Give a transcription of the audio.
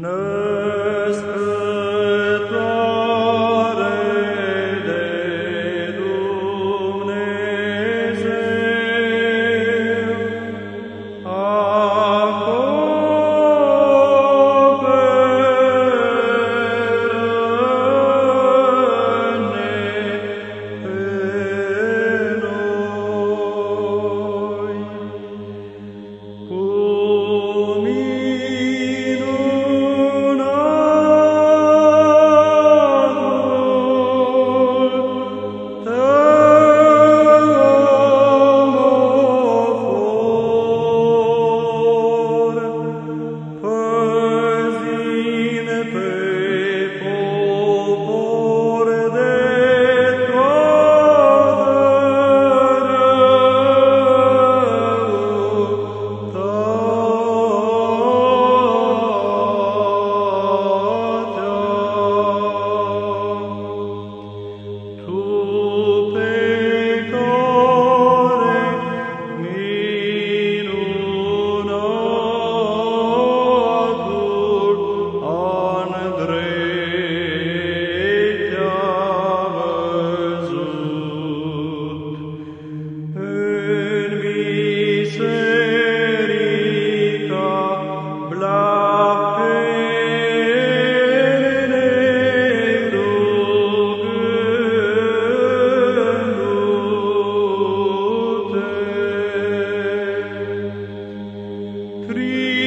No. Three.